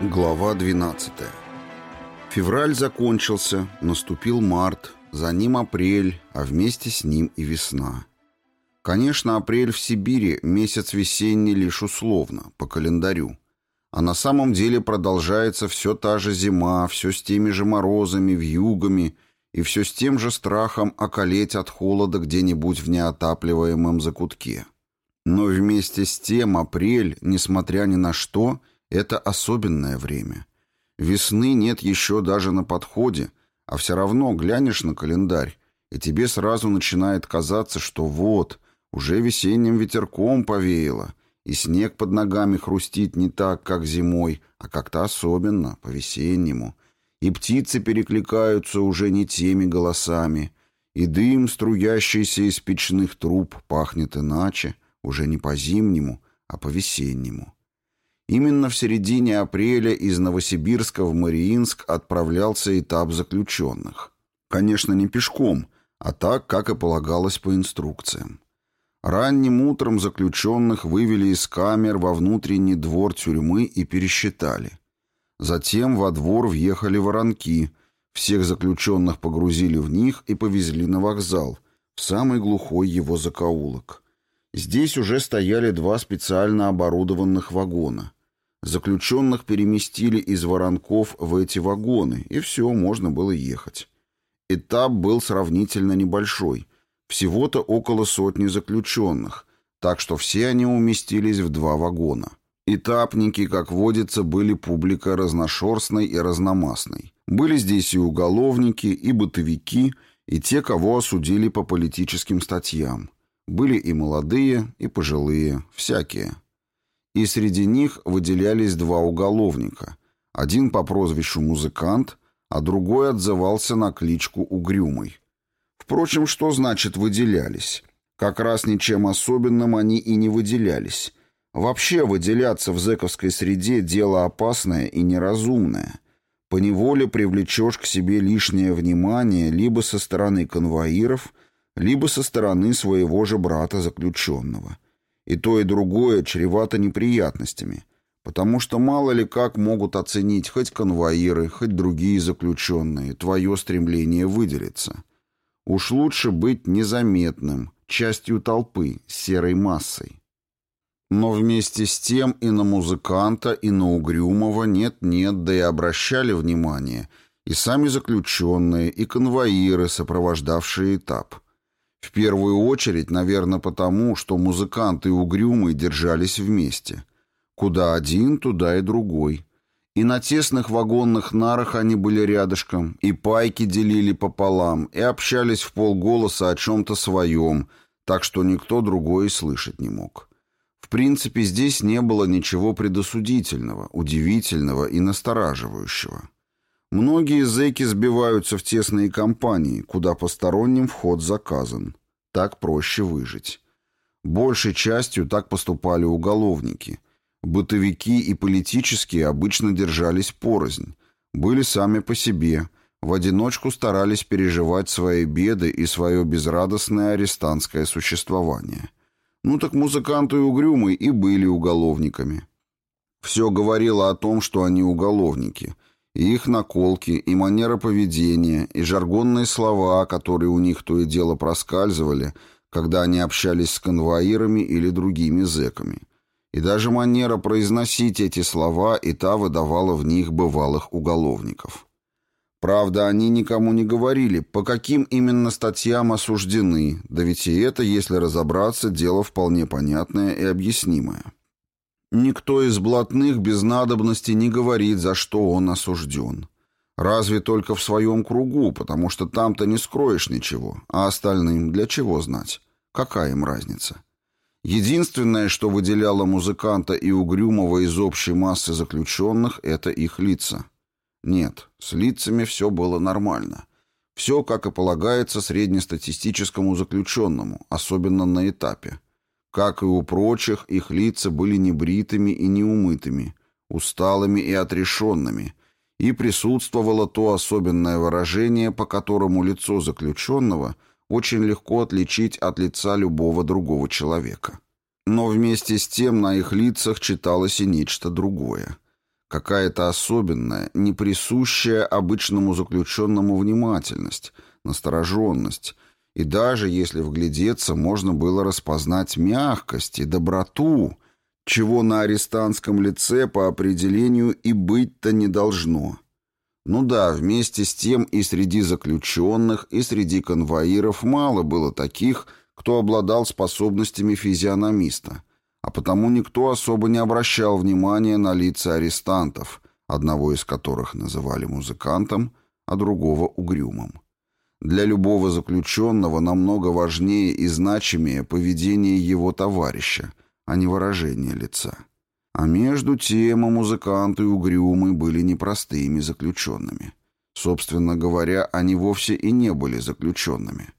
Глава 12. Февраль закончился, наступил март, за ним апрель, а вместе с ним и весна. Конечно, апрель в Сибири – месяц весенний лишь условно, по календарю. А на самом деле продолжается все та же зима, все с теми же морозами, вьюгами и все с тем же страхом околеть от холода где-нибудь в неотапливаемом закутке. Но вместе с тем апрель, несмотря ни на что – это особенное время. Весны нет еще даже на подходе, а все равно глянешь на календарь, и тебе сразу начинает казаться, что вот, уже весенним ветерком повеяло, и снег под ногами хрустит не так, как зимой, а как-то особенно, по-весеннему, и птицы перекликаются уже не теми голосами, и дым, струящийся из печных труб, пахнет иначе, уже не по-зимнему, а по-весеннему. Именно в середине апреля из Новосибирска в Мариинск отправлялся этап заключенных. Конечно, не пешком, а так, как и полагалось по инструкциям. Ранним утром заключенных вывели из камер во внутренний двор тюрьмы и пересчитали. Затем во двор въехали воронки, всех заключенных погрузили в них и повезли на вокзал, в самый глухой его закоулок. Здесь уже стояли два специально оборудованных вагона. Заключенных переместили из воронков в эти вагоны, и все, можно было ехать. Этап был сравнительно небольшой, всего-то около сотни заключенных, так что все они уместились в два вагона. Этапники, как водится, были публика разношерстной и разномастной. Были здесь и уголовники, и бытовики, и те, кого осудили по политическим статьям. Были и молодые, и пожилые, всякие. И среди них выделялись два уголовника. Один по прозвищу «Музыкант», а другой отзывался на кличку «Угрюмый». Впрочем, что значит «выделялись»? Как раз ничем особенным они и не выделялись. Вообще выделяться в зэковской среде – дело опасное и неразумное. Поневоле привлечешь к себе лишнее внимание либо со стороны конвоиров – либо со стороны своего же брата-заключенного. И то, и другое чревато неприятностями, потому что мало ли как могут оценить хоть конвоиры, хоть другие заключенные твое стремление выделиться. Уж лучше быть незаметным, частью толпы, серой массой. Но вместе с тем и на музыканта, и на Угрюмова нет-нет, да и обращали внимание и сами заключенные, и конвоиры, сопровождавшие этап. В первую очередь, наверное, потому, что музыканты и угрюмый держались вместе. Куда один, туда и другой. И на тесных вагонных нарах они были рядышком, и пайки делили пополам, и общались в полголоса о чем-то своем, так что никто другой и слышать не мог. В принципе, здесь не было ничего предосудительного, удивительного и настораживающего. Многие зэки сбиваются в тесные компании, куда посторонним вход заказан. Так проще выжить. Большей частью так поступали уголовники. Бытовики и политические обычно держались порознь, были сами по себе, в одиночку старались переживать свои беды и свое безрадостное арестантское существование. Ну так музыканты и угрюмы и были уголовниками. Все говорило о том, что они уголовники – и их наколки, и манера поведения, и жаргонные слова, которые у них то и дело проскальзывали, когда они общались с конвоирами или другими зэками. И даже манера произносить эти слова и та выдавала в них бывалых уголовников. Правда, они никому не говорили, по каким именно статьям осуждены, да ведь и это, если разобраться, дело вполне понятное и объяснимое. Никто из блатных без надобности не говорит, за что он осужден. Разве только в своем кругу, потому что там-то не скроешь ничего, а остальным для чего знать? Какая им разница? Единственное, что выделяло музыканта и Угрюмова из общей массы заключенных, это их лица. Нет, с лицами все было нормально. Все, как и полагается среднестатистическому заключенному, особенно на этапе. Как и у прочих, их лица были небритыми и неумытыми, усталыми и отрешенными, и присутствовало то особенное выражение, по которому лицо заключенного очень легко отличить от лица любого другого человека. Но вместе с тем на их лицах читалось и нечто другое. Какая-то особенная, неприсущая обычному заключенному внимательность, настороженность, и даже, если вглядеться, можно было распознать мягкость и доброту, чего на арестантском лице по определению и быть-то не должно. Ну да, вместе с тем и среди заключенных, и среди конвоиров мало было таких, кто обладал способностями физиономиста, а потому никто особо не обращал внимания на лица арестантов, одного из которых называли музыкантом, а другого — угрюмым. Для любого заключенного намного важнее и значимее поведение его товарища, а не выражение лица. А между тем и музыканты угрюмы были непростыми заключенными. Собственно говоря, они вовсе и не были заключенными.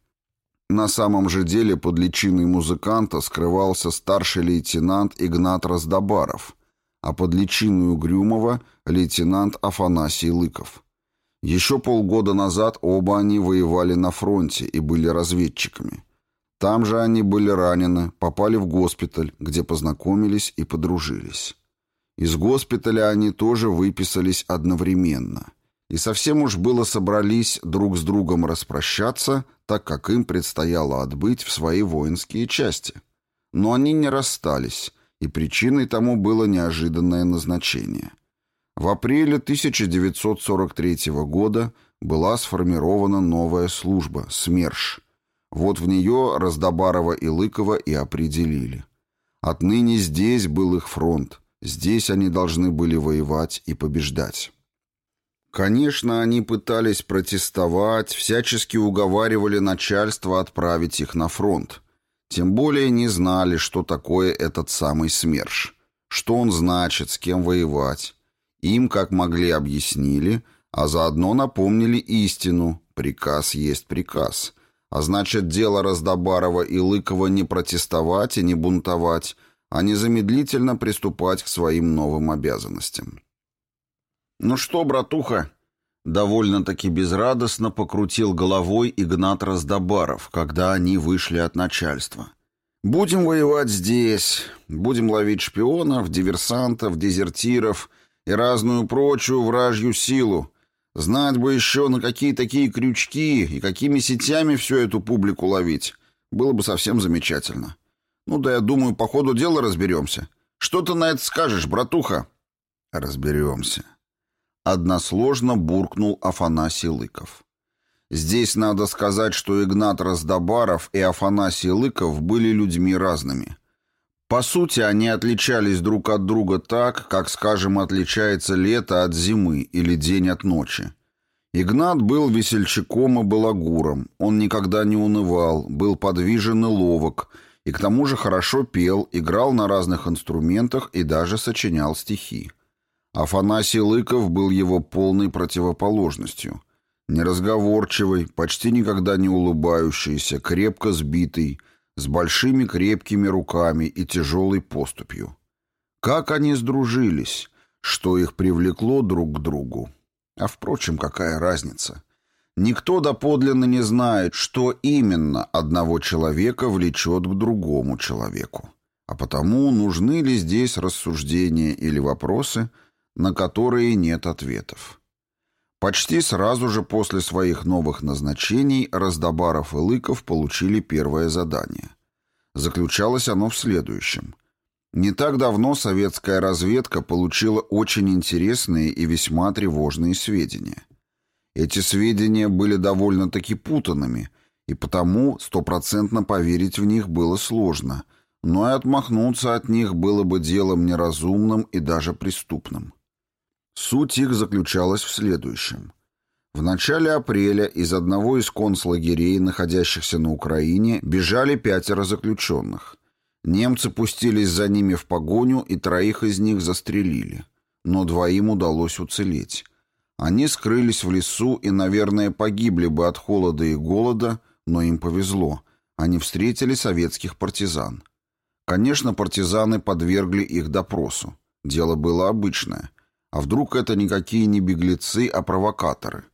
На самом же деле под личиной музыканта скрывался старший лейтенант Игнат Раздобаров, а под личиной Угрюмова — лейтенант Афанасий Лыков. Еще полгода назад оба они воевали на фронте и были разведчиками. Там же они были ранены, попали в госпиталь, где познакомились и подружились. Из госпиталя они тоже выписались одновременно. И совсем уж было собрались друг с другом распрощаться, так как им предстояло отбыть в свои воинские части. Но они не расстались, и причиной тому было неожиданное назначение. В апреле 1943 года была сформирована новая служба «СМЕРШ», вот в нее Раздобарова и Лыкова и определили. Отныне здесь был их фронт, здесь они должны были воевать и побеждать. Конечно, они пытались протестовать, всячески уговаривали начальство отправить их на фронт. Тем более не знали, что такое этот самый СМЕРШ, что он значит, с кем воевать. Им, как могли, объяснили, а заодно напомнили истину «приказ есть приказ», а значит, дело Раздобарова и Лыкова не протестовать и не бунтовать, а незамедлительно приступать к своим новым обязанностям. «Ну что, братуха?» Довольно-таки безрадостно покрутил головой Игнат Раздобаров, когда они вышли от начальства. «Будем воевать здесь, будем ловить шпионов, диверсантов, дезертиров и разную прочую вражью силу, Знать бы еще, на какие такие крючки и какими сетями всю эту публику ловить. Было бы совсем замечательно. Ну да, я думаю, по ходу дела разберемся. Что ты на это скажешь, братуха? Разберемся. Односложно буркнул Афанасий Лыков. Здесь надо сказать, что Игнат Раздобаров и Афанасий Лыков были людьми разными. По сути, они отличались друг от друга так, как, скажем, отличается лето от зимы или день от ночи. Игнат был весельчаком и балагуром, он никогда не унывал, был подвижен и ловок, и к тому же хорошо пел, играл на разных инструментах и даже сочинял стихи. Афанасий Лыков был его полной противоположностью. Неразговорчивый, почти никогда не улыбающийся, крепко сбитый – с большими крепкими руками и тяжелой поступью. Как они сдружились, что их привлекло друг к другу. А впрочем, какая разница? Никто доподлинно не знает, что именно одного человека влечет к другому человеку. А потому нужны ли здесь рассуждения или вопросы, на которые нет ответов. Почти сразу же после своих новых назначений Раздобаров и Лыков получили первое задание. Заключалось оно в следующем. Не так давно советская разведка получила очень интересные и весьма тревожные сведения. Эти сведения были довольно-таки путанными, и потому стопроцентно поверить в них было сложно, но и отмахнуться от них было бы делом неразумным и даже преступным. Суть их заключалась в следующем. В начале апреля из одного из концлагерей, находящихся на Украине, бежали пятеро заключенных. Немцы пустились за ними в погоню и троих из них застрелили. Но двоим удалось уцелеть. Они скрылись в лесу и, наверное, погибли бы от холода и голода, но им повезло. Они встретили советских партизан. Конечно, партизаны подвергли их допросу. Дело было обычное. А вдруг это никакие не беглецы, а провокаторы?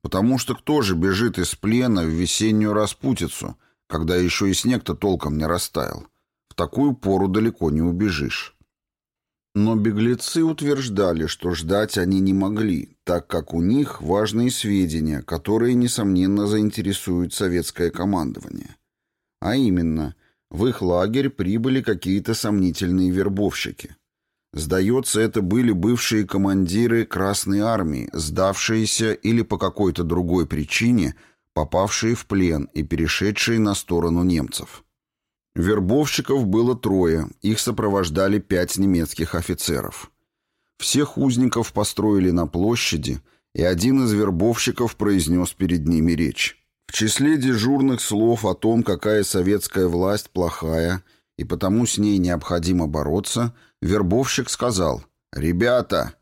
Потому что кто же бежит из плена в весеннюю распутицу, когда еще и снег-то толком не растаял? В такую пору далеко не убежишь. Но беглецы утверждали, что ждать они не могли, так как у них важные сведения, которые, несомненно, заинтересуют советское командование. А именно, в их лагерь прибыли какие-то сомнительные вербовщики. Сдается, это были бывшие командиры Красной Армии, сдавшиеся или по какой-то другой причине попавшие в плен и перешедшие на сторону немцев. Вербовщиков было трое, их сопровождали пять немецких офицеров. Всех узников построили на площади, и один из вербовщиков произнес перед ними речь. В числе дежурных слов о том, какая советская власть плохая, и потому с ней необходимо бороться, вербовщик сказал «Ребята,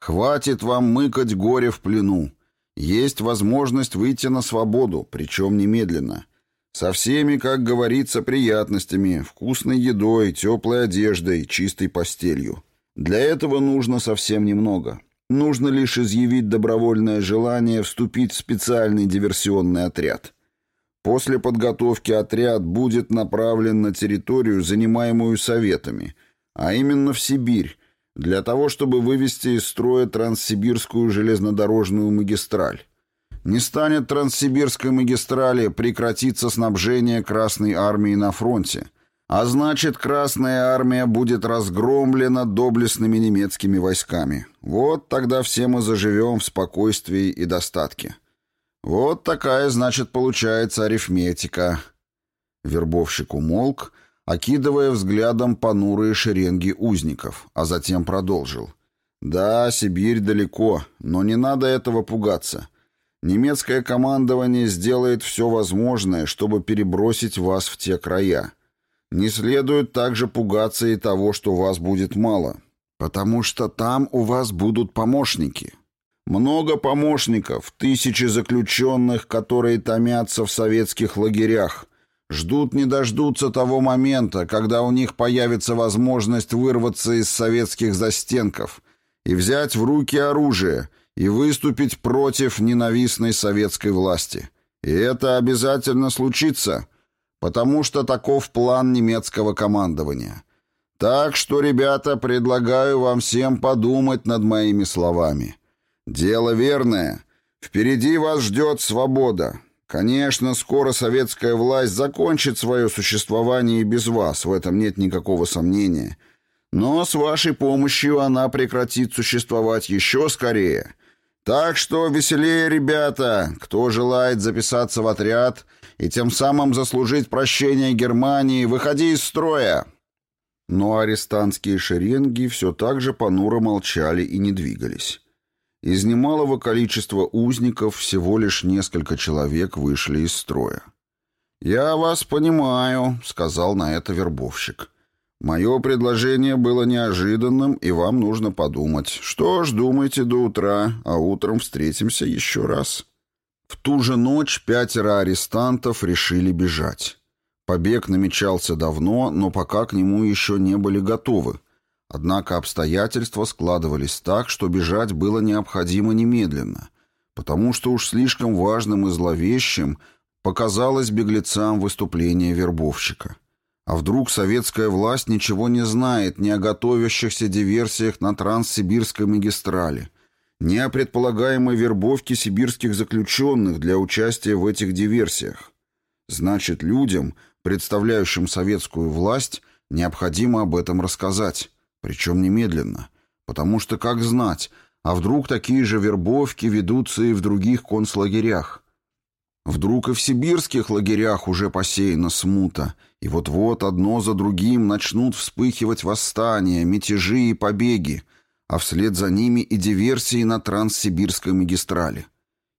хватит вам мыкать горе в плену. Есть возможность выйти на свободу, причем немедленно». Со всеми, как говорится, приятностями, вкусной едой, теплой одеждой, чистой постелью. Для этого нужно совсем немного. Нужно лишь изъявить добровольное желание вступить в специальный диверсионный отряд. После подготовки отряд будет направлен на территорию, занимаемую Советами, а именно в Сибирь, для того, чтобы вывести из строя Транссибирскую железнодорожную магистраль. Не станет Транссибирской магистрали, прекратится снабжение Красной армии на фронте. А значит, Красная армия будет разгромлена доблестными немецкими войсками. Вот тогда все мы заживем в спокойствии и достатке. Вот такая, значит, получается арифметика. Вербовщик умолк, окидывая взглядом понурые шеренги узников, а затем продолжил. «Да, Сибирь далеко, но не надо этого пугаться. Немецкое командование сделает все возможное, чтобы перебросить вас в те края. Не следует также пугаться и того, что вас будет мало, потому что там у вас будут помощники. Много помощников, тысячи заключенных, которые томятся в советских лагерях, ждут не дождутся того момента, когда у них появится возможность вырваться из советских застенков и взять в руки оружие – и выступить против ненавистной советской власти. И это обязательно случится, потому что таков план немецкого командования. Так что, ребята, предлагаю вам всем подумать над моими словами. Дело верное. Впереди вас ждет свобода. Конечно, скоро советская власть закончит свое существование и без вас, в этом нет никакого сомнения. Но с вашей помощью она прекратит существовать еще скорее – так что веселее, ребята, кто желает записаться в отряд и тем самым заслужить прощение Германии, выходи из строя. Но арестантские шеренги все так же понуро молчали и не двигались. Из немалого количества узников всего лишь несколько человек вышли из строя. «Я вас понимаю», — сказал на это вербовщик. Мое предложение было неожиданным, и вам нужно подумать. Что ж, думайте до утра, а утром встретимся еще раз». В ту же ночь пятеро арестантов решили бежать. Побег намечался давно, но пока к нему еще не были готовы. Однако обстоятельства складывались так, что бежать было необходимо немедленно, потому что уж слишком важным и зловещим показалось беглецам выступление вербовщика. А вдруг советская власть ничего не знает ни о готовящихся диверсиях на Транссибирской магистрали, ни о предполагаемой вербовке сибирских заключенных для участия в этих диверсиях? Значит, людям, представляющим советскую власть, необходимо об этом рассказать, причем немедленно. Потому что, как знать, а вдруг такие же вербовки ведутся и в других концлагерях? Вдруг и в сибирских лагерях уже посеяна смута, и вот-вот одно за другим начнут вспыхивать восстания, мятежи и побеги, а вслед за ними и диверсии на Транссибирской магистрали.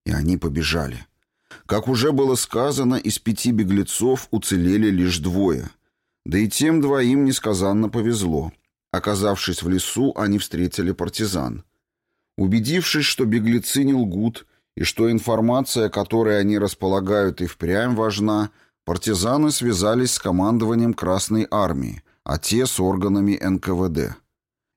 И они побежали. Как уже было сказано, из пяти беглецов уцелели лишь двое. Да и тем двоим несказанно повезло. Оказавшись в лесу, они встретили партизан. Убедившись, что беглецы не лгут, и что информация, которой они располагают, и впрямь важна, партизаны связались с командованием Красной Армии, а те с органами НКВД.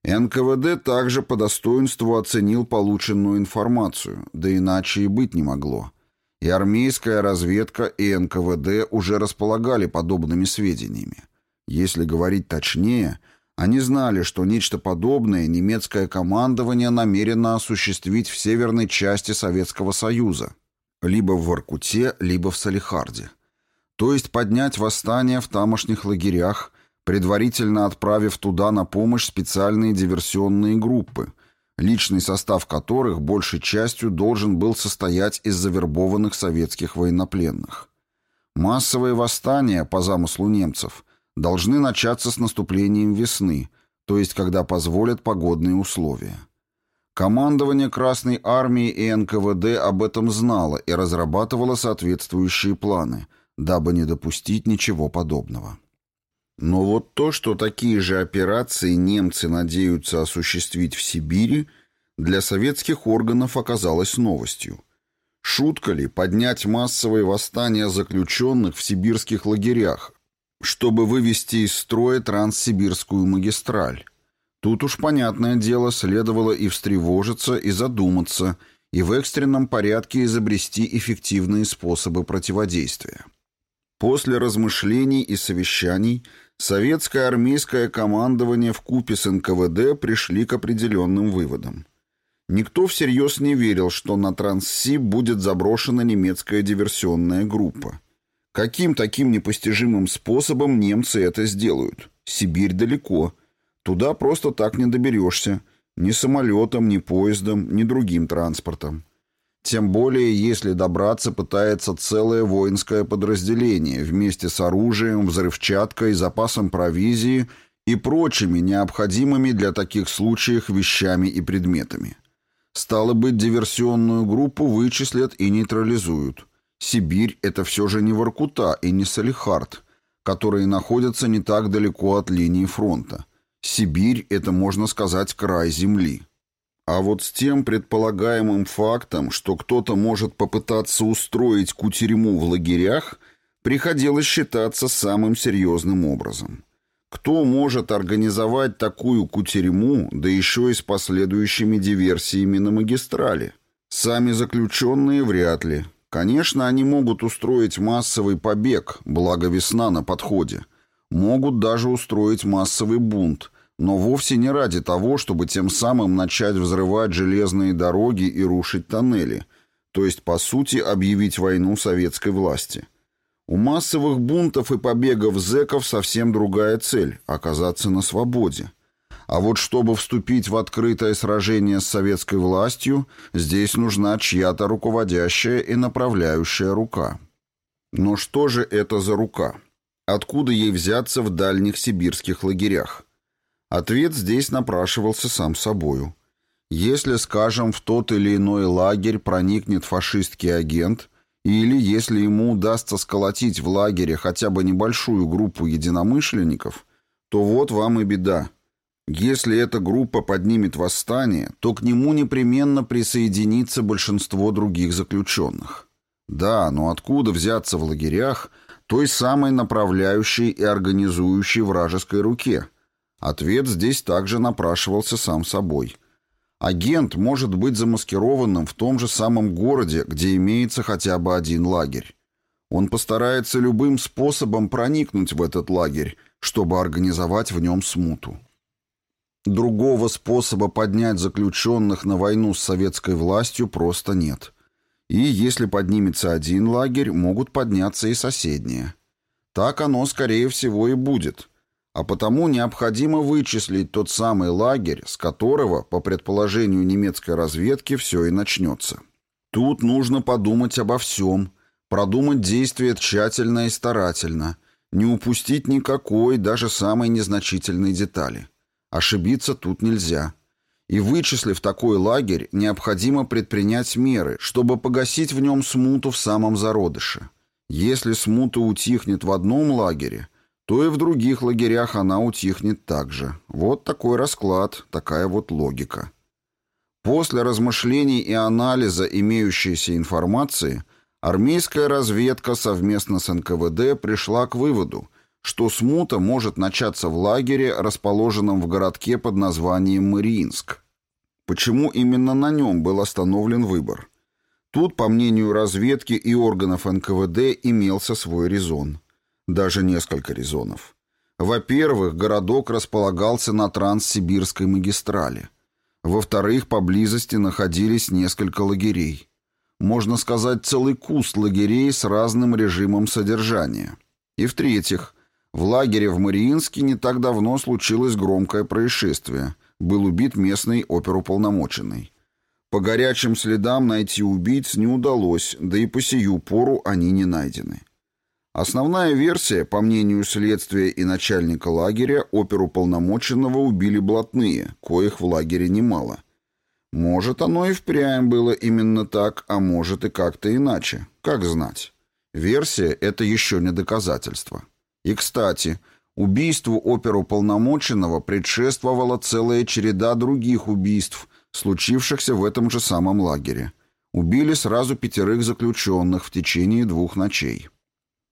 НКВД также по достоинству оценил полученную информацию, да иначе и быть не могло. И армейская разведка, и НКВД уже располагали подобными сведениями. Если говорить точнее, они знали, что нечто подобное немецкое командование намерено осуществить в северной части Советского Союза, либо в Воркуте, либо в Салихарде. То есть поднять восстание в тамошних лагерях, предварительно отправив туда на помощь специальные диверсионные группы, личный состав которых большей частью должен был состоять из завербованных советских военнопленных. Массовые восстания, по замыслу немцев, должны начаться с наступлением весны, то есть когда позволят погодные условия. Командование Красной Армии и НКВД об этом знало и разрабатывало соответствующие планы, дабы не допустить ничего подобного. Но вот то, что такие же операции немцы надеются осуществить в Сибири, для советских органов оказалось новостью. Шутка ли поднять массовые восстания заключенных в сибирских лагерях, чтобы вывести из строя Транссибирскую магистраль? Тут уж, понятное дело, следовало и встревожиться, и задуматься, и в экстренном порядке изобрести эффективные способы противодействия. После размышлений и совещаний советское армейское командование в купе с НКВД пришли к определенным выводам. Никто всерьез не верил, что на Трансси будет заброшена немецкая диверсионная группа. Каким таким непостижимым способом немцы это сделают? Сибирь далеко. Туда просто так не доберешься. Ни самолетом, ни поездом, ни другим транспортом. Тем более, если добраться пытается целое воинское подразделение вместе с оружием, взрывчаткой, запасом провизии и прочими необходимыми для таких случаев вещами и предметами. Стало быть, диверсионную группу вычислят и нейтрализуют. Сибирь — это все же не Воркута и не Салихард, которые находятся не так далеко от линии фронта. Сибирь — это, можно сказать, край земли. А вот с тем предполагаемым фактом, что кто-то может попытаться устроить кутерьму в лагерях, приходилось считаться самым серьезным образом. Кто может организовать такую кутерьму, да еще и с последующими диверсиями на магистрали? Сами заключенные вряд ли. Конечно, они могут устроить массовый побег, благо весна на подходе. Могут даже устроить массовый бунт – но вовсе не ради того, чтобы тем самым начать взрывать железные дороги и рушить тоннели, то есть, по сути, объявить войну советской власти. У массовых бунтов и побегов зэков совсем другая цель – оказаться на свободе. А вот чтобы вступить в открытое сражение с советской властью, здесь нужна чья-то руководящая и направляющая рука. Но что же это за рука? Откуда ей взяться в дальних сибирских лагерях? Ответ здесь напрашивался сам собою. Если, скажем, в тот или иной лагерь проникнет фашистский агент, или если ему удастся сколотить в лагере хотя бы небольшую группу единомышленников, то вот вам и беда. Если эта группа поднимет восстание, то к нему непременно присоединится большинство других заключенных. Да, но откуда взяться в лагерях той самой направляющей и организующей вражеской руке – Ответ здесь также напрашивался сам собой. Агент может быть замаскированным в том же самом городе, где имеется хотя бы один лагерь. Он постарается любым способом проникнуть в этот лагерь, чтобы организовать в нем смуту. Другого способа поднять заключенных на войну с советской властью просто нет. И если поднимется один лагерь, могут подняться и соседние. Так оно, скорее всего, и будет – а потому необходимо вычислить тот самый лагерь, с которого, по предположению немецкой разведки, все и начнется. Тут нужно подумать обо всем, продумать действия тщательно и старательно, не упустить никакой, даже самой незначительной детали. Ошибиться тут нельзя. И вычислив такой лагерь, необходимо предпринять меры, чтобы погасить в нем смуту в самом зародыше. Если смута утихнет в одном лагере – то и в других лагерях она утихнет также. Вот такой расклад, такая вот логика. После размышлений и анализа имеющейся информации, армейская разведка совместно с НКВД пришла к выводу, что смута может начаться в лагере, расположенном в городке под названием Мариинск. Почему именно на нем был остановлен выбор? Тут, по мнению разведки и органов НКВД, имелся свой резон. Даже несколько резонов. Во-первых, городок располагался на Транссибирской магистрали. Во-вторых, поблизости находились несколько лагерей. Можно сказать, целый куст лагерей с разным режимом содержания. И в-третьих, в лагере в Мариинске не так давно случилось громкое происшествие. Был убит местный оперуполномоченный. По горячим следам найти убийц не удалось, да и по сию пору они не найдены. Основная версия, по мнению следствия и начальника лагеря, оперуполномоченного убили блатные, коих в лагере немало. Может, оно и впрямь было именно так, а может и как-то иначе. Как знать. Версия — это еще не доказательство. И, кстати, убийству оперуполномоченного предшествовала целая череда других убийств, случившихся в этом же самом лагере. Убили сразу пятерых заключенных в течение двух ночей.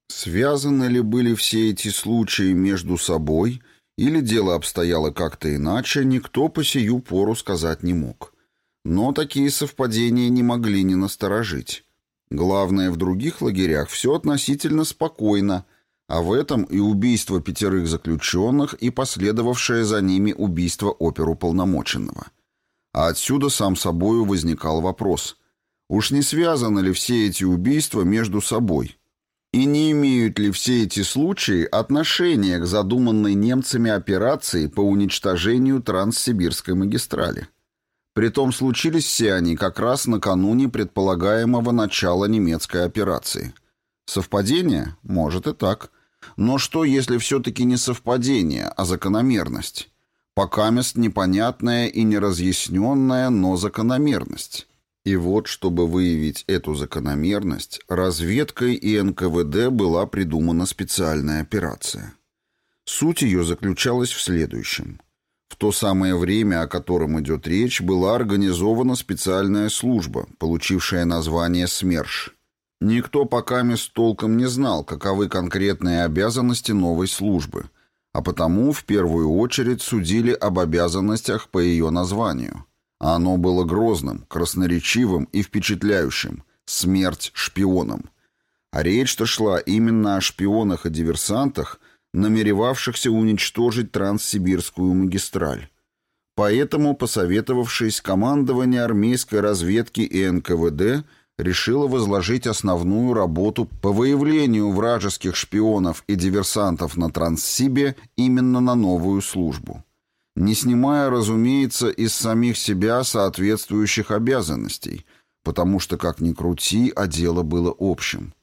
Связаны ли были все эти случаи между собой, или дело обстояло как-то иначе, никто по сию пору сказать не мог. Но такие совпадения не могли не насторожить. Главное, в других лагерях все относительно спокойно, а в этом и убийство пятерых заключенных, и последовавшее за ними убийство оперуполномоченного. А отсюда сам собою возникал вопрос. Уж не связаны ли все эти убийства между собой? И не имеют ли все эти случаи отношения к задуманной немцами операции по уничтожению Транссибирской магистрали? Притом случились все они как раз накануне предполагаемого начала немецкой операции. Совпадение? Может и так. Но что, если все-таки не совпадение, а закономерность? Пока мест непонятная и неразъясненная, но закономерность. И вот, чтобы выявить эту закономерность, разведкой и НКВД была придумана специальная операция. Суть ее заключалась в следующем. В то самое время, о котором идет речь, была организована специальная служба, получившая название СМЕРШ. Никто пока мест толком не знал, каковы конкретные обязанности новой службы, а потому в первую очередь судили об обязанностях по ее названию – а оно было грозным, красноречивым и впечатляющим. Смерть шпионам. А речь-то шла именно о шпионах и диверсантах, намеревавшихся уничтожить Транссибирскую магистраль. Поэтому, посоветовавшись, командование армейской разведки и НКВД решило возложить основную работу по выявлению вражеских шпионов и диверсантов на Транссибе именно на новую службу не снимая, разумеется, из самих себя соответствующих обязанностей, потому что, как ни крути, а дело было общим.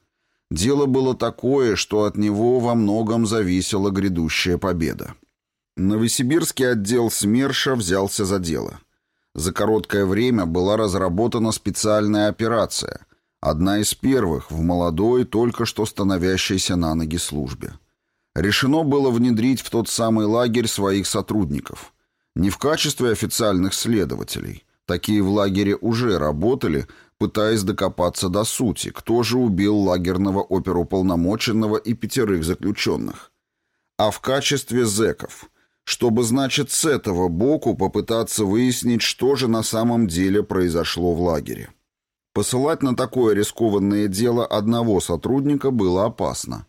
Дело было такое, что от него во многом зависела грядущая победа. Новосибирский отдел СМЕРШа взялся за дело. За короткое время была разработана специальная операция, одна из первых в молодой, только что становящейся на ноги службе. Решено было внедрить в тот самый лагерь своих сотрудников. Не в качестве официальных следователей. Такие в лагере уже работали, пытаясь докопаться до сути, кто же убил лагерного оперуполномоченного и пятерых заключенных. А в качестве зэков, чтобы, значит, с этого боку попытаться выяснить, что же на самом деле произошло в лагере. Посылать на такое рискованное дело одного сотрудника было опасно.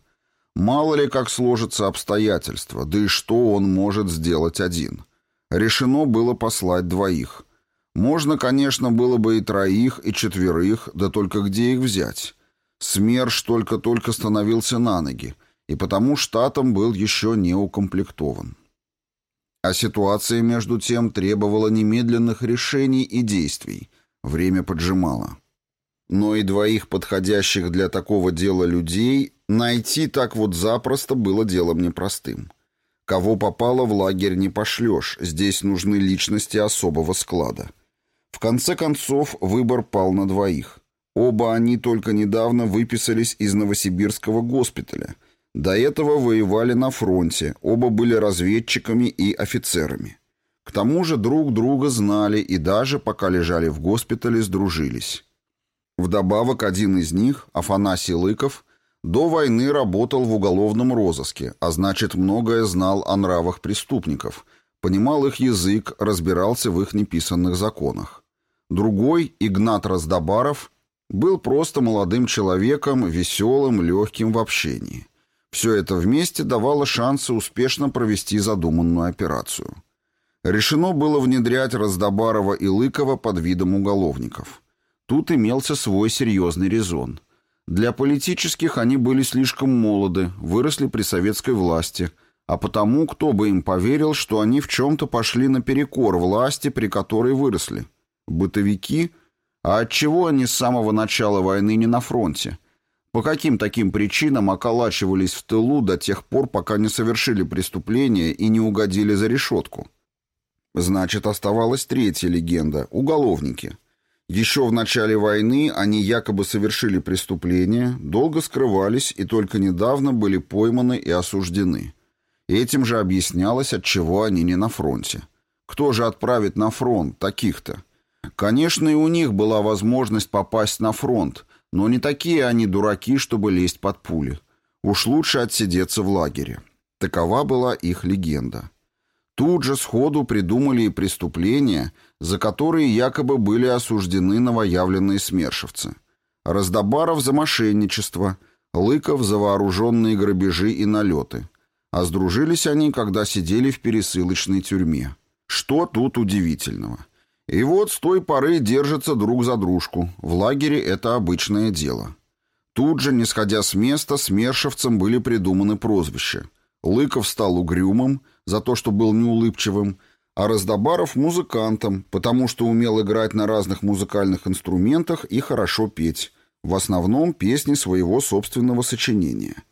Мало ли как сложатся обстоятельства, да и что он может сделать один. Решено было послать двоих. Можно, конечно, было бы и троих, и четверых, да только где их взять? СМЕРШ только-только становился на ноги, и потому штатом был еще не укомплектован. А ситуация, между тем, требовала немедленных решений и действий. Время поджимало. Но и двоих подходящих для такого дела людей найти так вот запросто было делом непростым. Кого попало в лагерь не пошлешь, здесь нужны личности особого склада. В конце концов, выбор пал на двоих. Оба они только недавно выписались из Новосибирского госпиталя. До этого воевали на фронте, оба были разведчиками и офицерами. К тому же друг друга знали и даже, пока лежали в госпитале, сдружились. Вдобавок один из них, Афанасий Лыков, До войны работал в уголовном розыске, а значит, многое знал о нравах преступников, понимал их язык, разбирался в их неписанных законах. Другой, Игнат Раздобаров, был просто молодым человеком, веселым, легким в общении. Все это вместе давало шансы успешно провести задуманную операцию. Решено было внедрять Раздобарова и Лыкова под видом уголовников. Тут имелся свой серьезный резон – для политических они были слишком молоды, выросли при советской власти, а потому кто бы им поверил, что они в чем-то пошли наперекор власти, при которой выросли? Бытовики? А отчего они с самого начала войны не на фронте? По каким таким причинам околачивались в тылу до тех пор, пока не совершили преступление и не угодили за решетку? Значит, оставалась третья легенда – уголовники – еще в начале войны они якобы совершили преступление, долго скрывались и только недавно были пойманы и осуждены. Этим же объяснялось, отчего они не на фронте. Кто же отправит на фронт таких-то? Конечно, и у них была возможность попасть на фронт, но не такие они дураки, чтобы лезть под пули. Уж лучше отсидеться в лагере. Такова была их легенда. Тут же сходу придумали и преступления, за которые якобы были осуждены новоявленные смершевцы. Раздобаров за мошенничество, Лыков за вооруженные грабежи и налеты. А сдружились они, когда сидели в пересылочной тюрьме. Что тут удивительного? И вот с той поры держатся друг за дружку. В лагере это обычное дело. Тут же, не сходя с места, смершевцам были придуманы прозвища. Лыков стал угрюмым за то, что был неулыбчивым, а Раздобаров — музыкантом, потому что умел играть на разных музыкальных инструментах и хорошо петь, в основном песни своего собственного сочинения.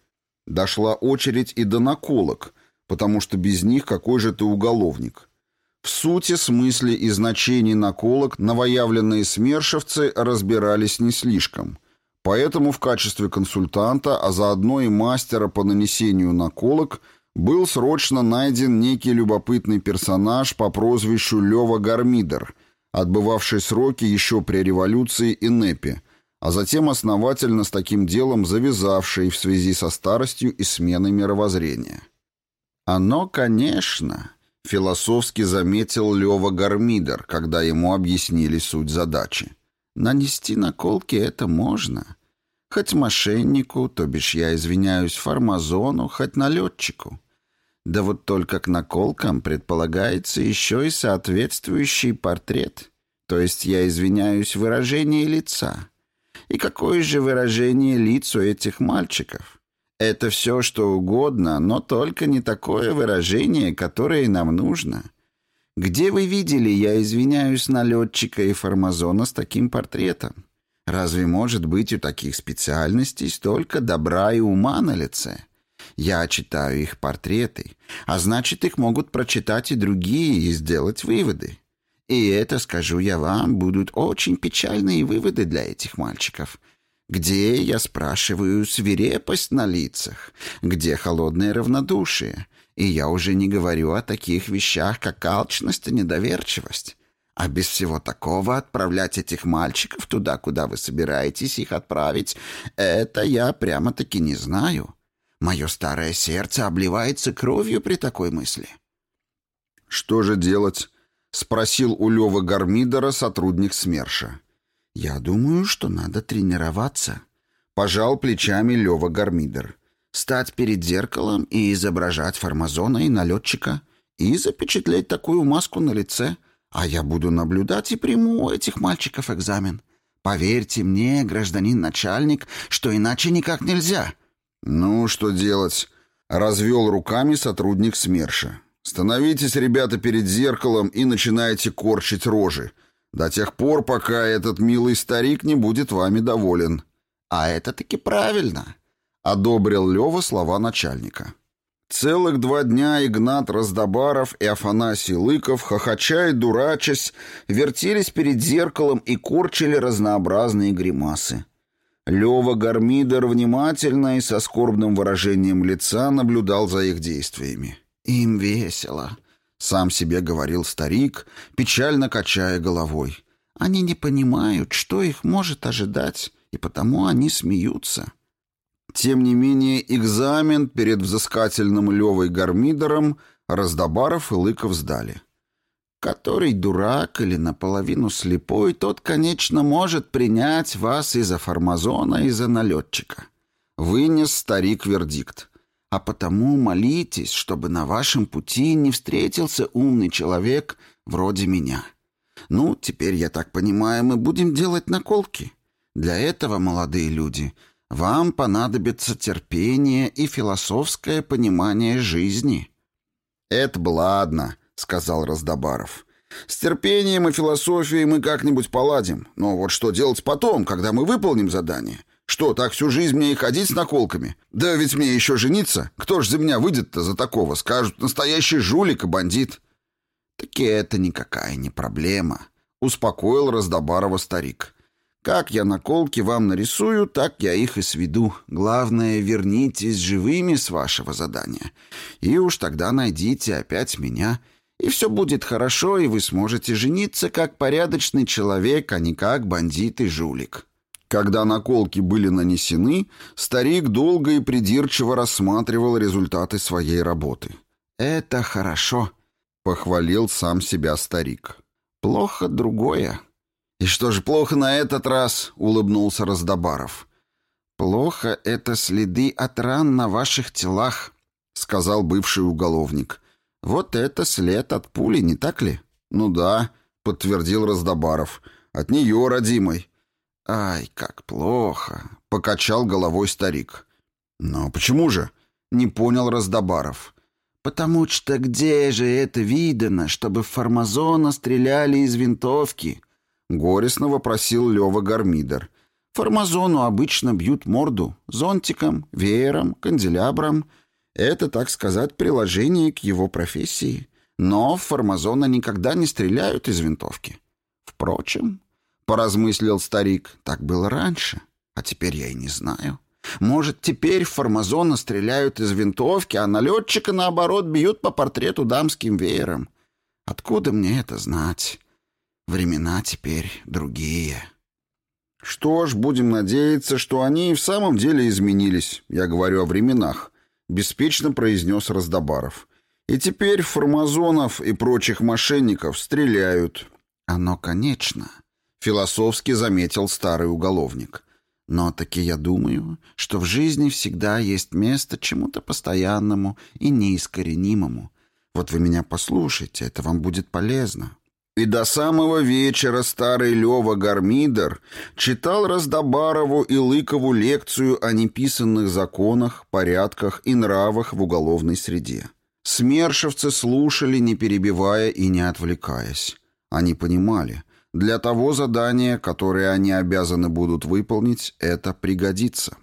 Дошла очередь и до наколок, потому что без них какой же ты уголовник. В сути, смысле и значении наколок новоявленные смершевцы разбирались не слишком — Поэтому в качестве консультанта, а заодно и мастера по нанесению наколок, был срочно найден некий любопытный персонаж по прозвищу Лева Гармидер, отбывавший сроки еще при революции и НЭПе, а затем основательно с таким делом завязавший в связи со старостью и сменой мировоззрения. «Оно, конечно», — философски заметил Лева Гармидер, когда ему объяснили суть задачи. Нанести наколки это можно. Хоть мошеннику, то бишь я извиняюсь, фармазону, хоть налетчику. Да вот только к наколкам предполагается еще и соответствующий портрет. То есть я извиняюсь, выражение лица. И какое же выражение лиц у этих мальчиков? Это все, что угодно, но только не такое выражение, которое нам нужно. Где вы видели, я извиняюсь, налетчика и фармазона с таким портретом? Разве может быть у таких специальностей столько добра и ума на лице? Я читаю их портреты, а значит, их могут прочитать и другие и сделать выводы. И это, скажу я вам, будут очень печальные выводы для этих мальчиков. Где, я спрашиваю, свирепость на лицах? Где холодное равнодушие? И я уже не говорю о таких вещах, как алчность и недоверчивость. А без всего такого отправлять этих мальчиков туда, куда вы собираетесь их отправить, это я прямо-таки не знаю. Мое старое сердце обливается кровью при такой мысли. «Что же делать?» — спросил у Лёвы Гармидера сотрудник СМЕРШа. «Я думаю, что надо тренироваться», — пожал плечами Лёва Гармидер стать перед зеркалом и изображать фармазона и налетчика, и запечатлеть такую маску на лице, а я буду наблюдать и приму у этих мальчиков экзамен. Поверьте мне, гражданин начальник, что иначе никак нельзя». «Ну, что делать?» — развел руками сотрудник СМЕРШа. «Становитесь, ребята, перед зеркалом и начинайте корчить рожи. До тех пор, пока этот милый старик не будет вами доволен». «А это таки правильно. Одобрил Лева слова начальника. Целых два дня Игнат Раздобаров и Афанасий Лыков, хохоча и дурачась, вертелись перед зеркалом и корчили разнообразные гримасы. Лева Гармидер внимательно и со скорбным выражением лица наблюдал за их действиями. «Им весело», — сам себе говорил старик, печально качая головой. «Они не понимают, что их может ожидать, и потому они смеются». Тем не менее, экзамен перед взыскательным Левой Гармидером Раздобаров и Лыков сдали. Который дурак или наполовину слепой, тот, конечно, может принять вас из-за фармазона, из-за налетчика. Вынес старик вердикт. А потому молитесь, чтобы на вашем пути не встретился умный человек вроде меня. Ну, теперь, я так понимаю, мы будем делать наколки. Для этого, молодые люди, вам понадобится терпение и философское понимание жизни. Это ладно, сказал Раздобаров. С терпением и философией мы как-нибудь поладим. Но вот что делать потом, когда мы выполним задание? Что, так всю жизнь мне и ходить с наколками? Да ведь мне еще жениться. Кто ж за меня выйдет-то за такого? Скажут, настоящий жулик и бандит. Таки это никакая не проблема, успокоил Раздобарова старик. Как я наколки вам нарисую, так я их и сведу. Главное, вернитесь живыми с вашего задания. И уж тогда найдите опять меня, и все будет хорошо, и вы сможете жениться как порядочный человек, а не как бандит и жулик». Когда наколки были нанесены, старик долго и придирчиво рассматривал результаты своей работы. «Это хорошо», — похвалил сам себя старик. «Плохо другое». «И что же плохо на этот раз?» — улыбнулся Раздобаров. «Плохо — это следы от ран на ваших телах», — сказал бывший уголовник. «Вот это след от пули, не так ли?» «Ну да», — подтвердил Раздобаров. «От нее, родимой». «Ай, как плохо!» — покачал головой старик. «Но почему же?» — не понял Раздобаров. «Потому что где же это видано, чтобы в Формазона стреляли из винтовки?» — горестно вопросил Лева Гармидер. «Формазону обычно бьют морду зонтиком, веером, канделябром. Это, так сказать, приложение к его профессии. Но в Формазона никогда не стреляют из винтовки. Впрочем, — поразмыслил старик. «Так было раньше, а теперь я и не знаю. Может, теперь Формазона стреляют из винтовки, а налетчика, наоборот, бьют по портрету дамским веером. Откуда мне это знать? Времена теперь другие». «Что ж, будем надеяться, что они и в самом деле изменились. Я говорю о временах», — беспечно произнес Раздобаров. «И теперь формазонов и прочих мошенников стреляют». «Оно, конечно», философски заметил старый уголовник. Но таки я думаю, что в жизни всегда есть место чему-то постоянному и неискоренимому. Вот вы меня послушайте, это вам будет полезно. И до самого вечера старый Лева Гармидер читал Раздобарову и Лыкову лекцию о неписанных законах, порядках и нравах в уголовной среде. Смершевцы слушали, не перебивая и не отвлекаясь. Они понимали – для того задания, которое они обязаны будут выполнить, это пригодится.